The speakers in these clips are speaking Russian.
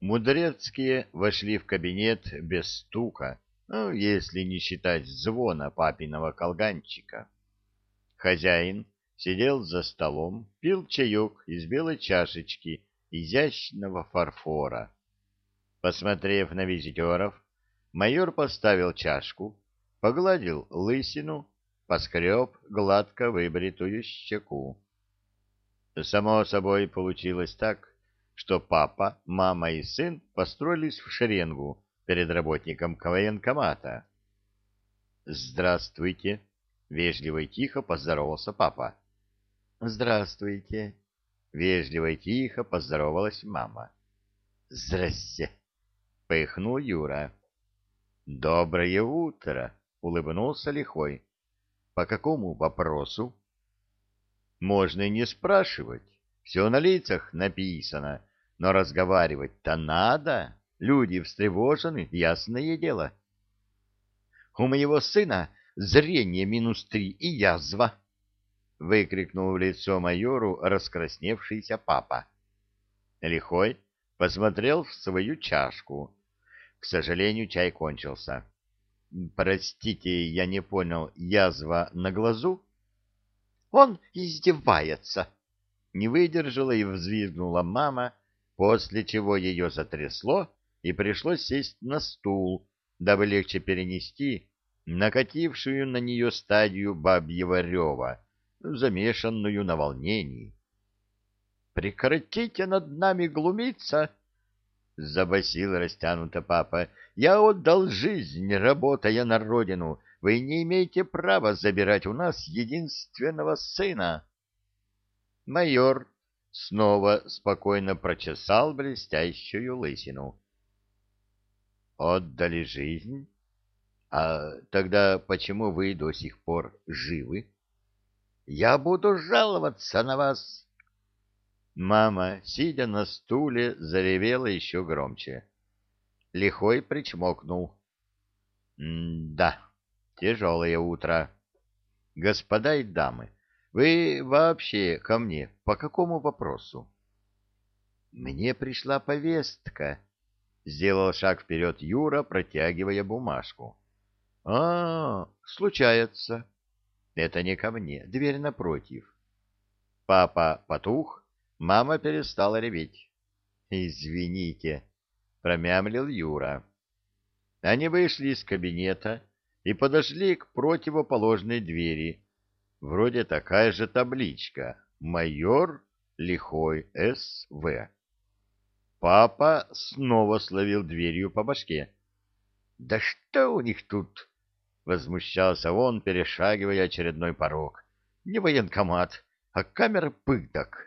Мудрецкие вошли в кабинет без стука, ну, если не считать звона папиного колганчика. Хозяин сидел за столом, пил чаек из белой чашечки изящного фарфора. Посмотрев на визитеров, майор поставил чашку, погладил лысину, поскреб гладко выбритую щеку. Само собой получилось так, что папа, мама и сын построились в шеренгу перед работником военкомата. «Здравствуйте!» — вежливо и тихо поздоровался папа. «Здравствуйте!» — вежливо и тихо поздоровалась мама. «Здрасте!» — поихнул Юра. «Доброе утро!» — улыбнулся лихой. «По какому вопросу?» «Можно и не спрашивать. Все на лицах написано. Но разговаривать-то надо. Люди встревожены, ясное дело. — У моего сына зрение минус три и язва! — выкрикнул в лицо майору раскрасневшийся папа. Лихой посмотрел в свою чашку. К сожалению, чай кончился. — Простите, я не понял, язва на глазу? — Он издевается! — не выдержала и взвизгнула мама, после чего ее затрясло, и пришлось сесть на стул, дабы легче перенести накатившую на нее стадию бабьего рева, замешанную на волнении. «Прекратите над нами глумиться!» — забасил растянуто папа. «Я отдал жизнь, работая на родину. Вы не имеете права забирать у нас единственного сына». Майор снова спокойно прочесал блестящую лысину. «Отдали жизнь? А тогда почему вы до сих пор живы?» «Я буду жаловаться на вас!» Мама, сидя на стуле, заревела еще громче. Лихой причмокнул. «Да, тяжелое утро. Господа и дамы, вы вообще ко мне по какому вопросу? Мне пришла повестка. Сделал шаг вперед Юра, протягивая бумажку. А, случается. Это не ко мне, дверь напротив. Папа потух, мама перестала реветь. Извините, промямлил Юра. Они вышли из кабинета и подошли к противоположной двери, Вроде такая же табличка. Майор Лихой С.В. Папа снова словил дверью по башке. «Да что у них тут?» — возмущался он, перешагивая очередной порог. «Не военкомат, а камера пыток».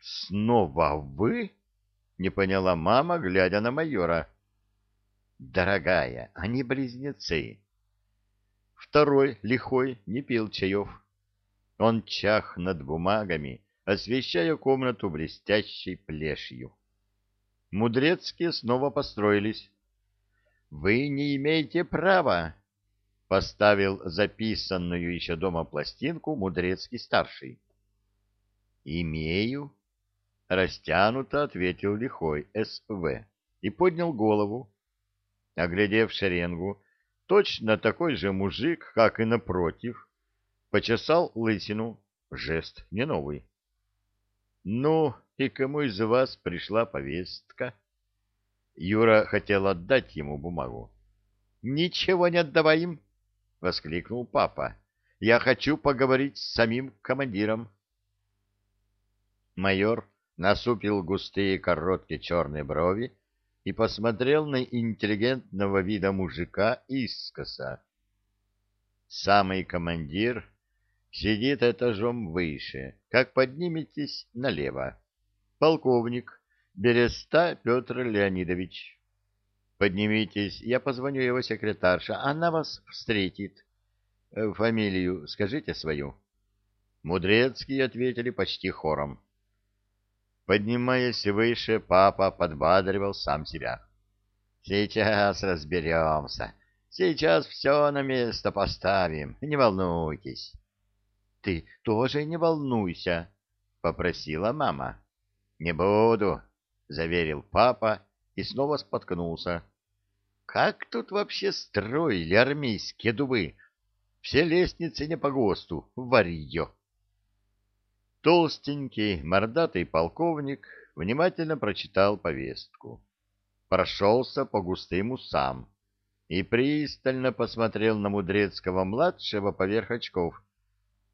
«Снова вы?» — не поняла мама, глядя на майора. «Дорогая, они близнецы. Второй, лихой, не пил чаев. Он чах над бумагами, освещая комнату блестящей плешью. Мудрецкие снова построились. «Вы не имеете права!» — поставил записанную еще дома пластинку Мудрецкий-старший. «Имею», — растянуто ответил лихой СВ и поднял голову. Оглядев шеренгу, точно такой же мужик, как и напротив, почесал лысину, жест не новый. «Ну, и кому из вас пришла повестка?» Юра хотел отдать ему бумагу. «Ничего не отдавай им!» — воскликнул папа. «Я хочу поговорить с самим командиром». Майор насупил густые короткие черные брови и посмотрел на интеллигентного вида мужика искоса. Самый командир сидит этажом выше, как подниметесь налево. Полковник Береста Петр Леонидович. Поднимитесь, я позвоню его секретарше, она вас встретит. Э, фамилию скажите свою. Мудрецкие ответили почти хором. Поднимаясь выше, папа подбадривал сам себя. «Сейчас разберемся. Сейчас все на место поставим. Не волнуйтесь». «Ты тоже не волнуйся», — попросила мама. «Не буду», — заверил папа и снова споткнулся. Как тут вообще строили армейские дубы? Все лестницы не по ГОСТу, варье. Толстенький, мордатый полковник внимательно прочитал повестку. Прошелся по густым усам и пристально посмотрел на Мудрецкого-младшего поверх очков.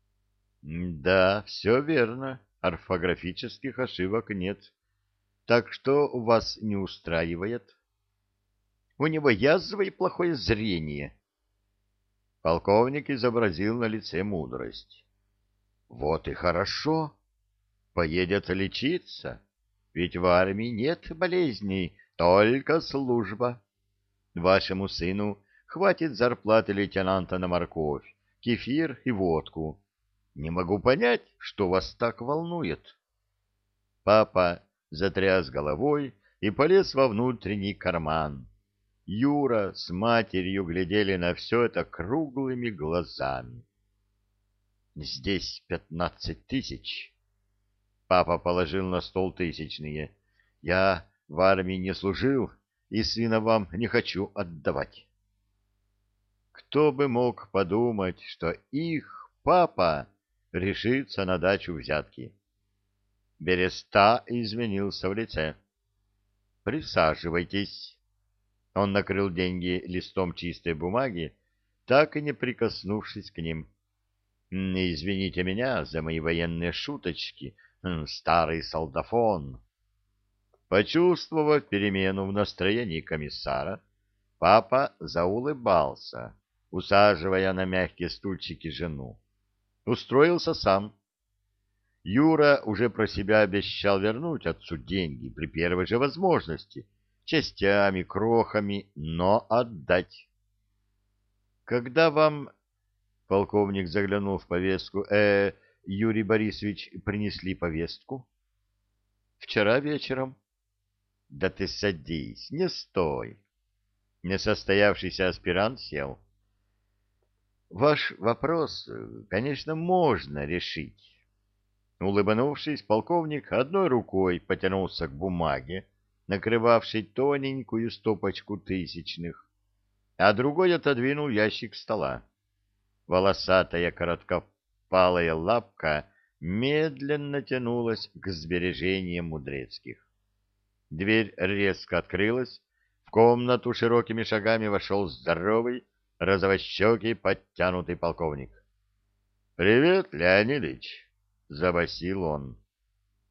— Да, все верно, орфографических ошибок нет. Так что вас не устраивает? У него язва и плохое зрение. Полковник изобразил на лице мудрость. Вот и хорошо. Поедет лечиться. Ведь в армии нет болезней, только служба. Вашему сыну хватит зарплаты лейтенанта на морковь, кефир и водку. Не могу понять, что вас так волнует. Папа затряс головой и полез во внутренний карман. Юра с матерью глядели на все это круглыми глазами. «Здесь пятнадцать тысяч». Папа положил на стол тысячные. «Я в армии не служил и сына вам не хочу отдавать». Кто бы мог подумать, что их папа решится на дачу взятки. Береста изменился в лице. «Присаживайтесь». Он накрыл деньги листом чистой бумаги, так и не прикоснувшись к ним. «Извините меня за мои военные шуточки, старый солдафон». Почувствовав перемену в настроении комиссара, папа заулыбался, усаживая на мягкие стульчики жену. Устроился сам. Юра уже про себя обещал вернуть отцу деньги при первой же возможности — частями, крохами, но отдать. Когда вам, полковник заглянул в повестку, э, Юрий Борисович, принесли повестку? Вчера вечером. Да ты садись, не стой. Несостоявшийся аспирант сел. Ваш вопрос, конечно, можно решить. Улыбнувшись, полковник одной рукой потянулся к бумаге, накрывавший тоненькую стопочку тысячных, а другой отодвинул ящик стола. Волосатая короткопалая лапка медленно тянулась к сбережениям мудрецких. Дверь резко открылась, в комнату широкими шагами вошел здоровый, розовощекий, подтянутый полковник. — Привет, Леонидыч! — забасил он.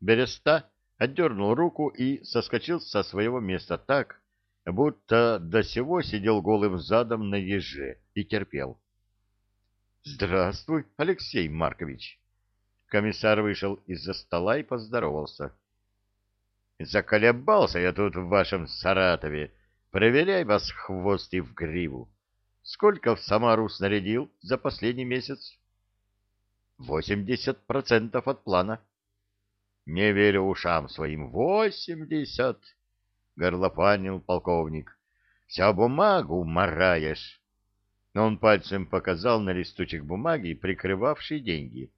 Береста отдернул руку и соскочил со своего места так, будто до сего сидел голым задом на еже и терпел. — Здравствуй, Алексей Маркович! Комиссар вышел из-за стола и поздоровался. — Заколебался я тут в вашем Саратове. Проверяй вас хвост и в гриву. Сколько в Самару снарядил за последний месяц? — Восемьдесят процентов от плана. — не верю ушам своим. Восемьдесят! — горлопанил полковник. — Вся бумагу мараешь. Он пальцем показал на листочек бумаги, прикрывавший деньги.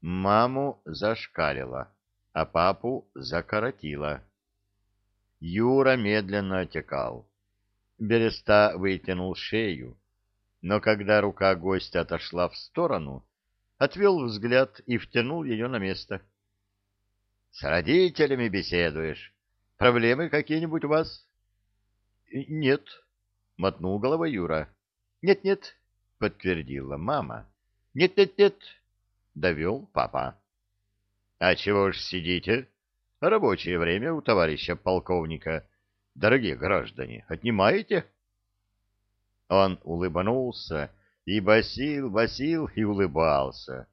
Маму зашкалила, а папу закоротила. Юра медленно отекал. Береста вытянул шею, но когда рука гостя отошла в сторону, отвел взгляд и втянул ее на место. — с родителями беседуешь? Проблемы какие-нибудь у вас? Нет, мотнул головой Юра. Нет-нет, подтвердила мама. Нет-нет-нет, довел папа. А чего ж сидите? Рабочее время у товарища полковника. Дорогие граждане, отнимаете? Он улыбнулся и басил, басил и улыбался.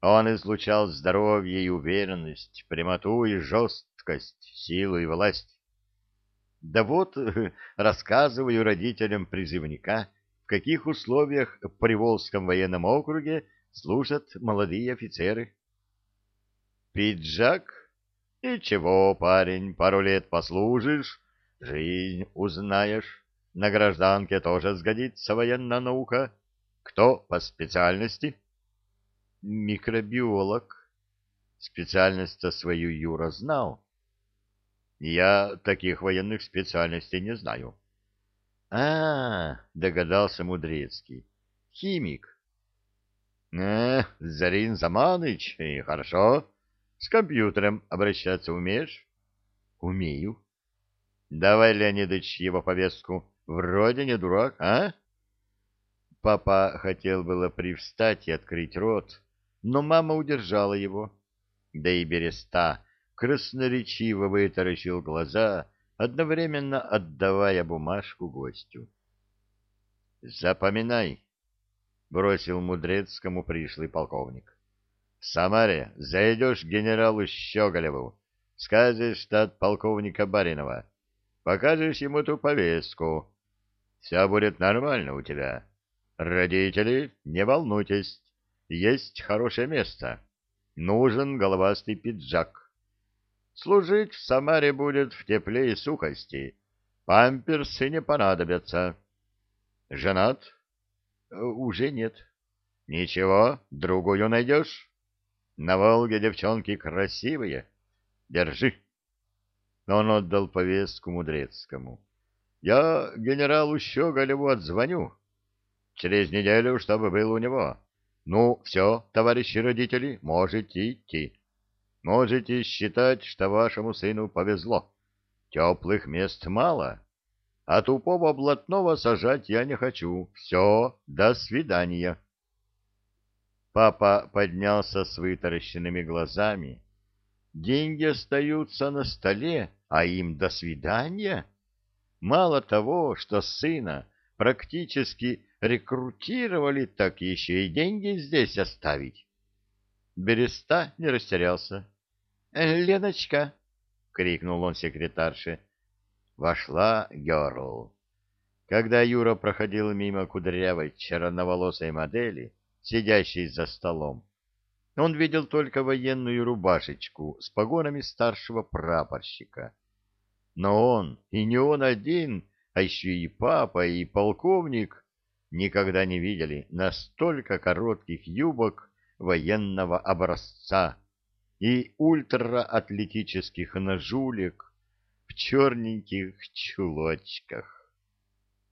Он излучал здоровье и уверенность, прямоту и жесткость, силу и власть. Да вот, рассказываю родителям призывника, каких условиях в Приволжском военном округе служат молодые офицеры. Пиджак? Ничего, парень, пару лет послужишь, жизнь узнаешь. На гражданке тоже сгодится военная наука. Кто по специальности? — микробиолог. Специальность-то свою Юра знал. Я таких военных специальностей не знаю. А, догадался Мудрецкий. Химик. Э, Зарин Заманыч, хорошо. С компьютером обращаться умеешь? Умею. Давай, Леонидыч, его повестку. Вроде не дурак, а? Папа хотел было привстать и открыть рот, но мама удержала его. Да и Береста красноречиво вытаращил глаза, одновременно отдавая бумажку гостю. «Запоминай», — бросил Мудрецкому пришлый полковник. «В Самаре зайдешь к генералу Щеголеву, скажешь, от полковника Баринова, покажешь ему ту повестку. Все будет нормально у тебя». Родители, не волнуйтесь, есть хорошее место. Нужен головастый пиджак. Служить в Самаре будет в тепле и сухости. Памперсы не понадобятся. Женат? Уже нет. Ничего, другую найдешь? На Волге девчонки красивые. Держи. Он отдал повестку Мудрецкому. Я генералу Щеголеву отзвоню. Через неделю, чтобы был у него. Ну, все, товарищи родители, можете идти. Можете считать, что вашему сыну повезло. Теплых мест мало. А тупого блатного сажать я не хочу. Все, до свидания. Папа поднялся с вытаращенными глазами. Деньги остаются на столе, а им до свидания. Мало того, что сына практически рекрутировали, так еще и деньги здесь оставить. Береста не растерялся. «Э, — Леночка! — крикнул он секретарше. Вошла Герл. Когда Юра проходил мимо кудрявой черноволосой модели, сидящей за столом, он видел только военную рубашечку с погонами старшего прапорщика. Но он, и не он один, а еще и папа, и полковник, никогда не видели настолько коротких юбок военного образца и ультраатлетических ножулек в черненьких чулочках.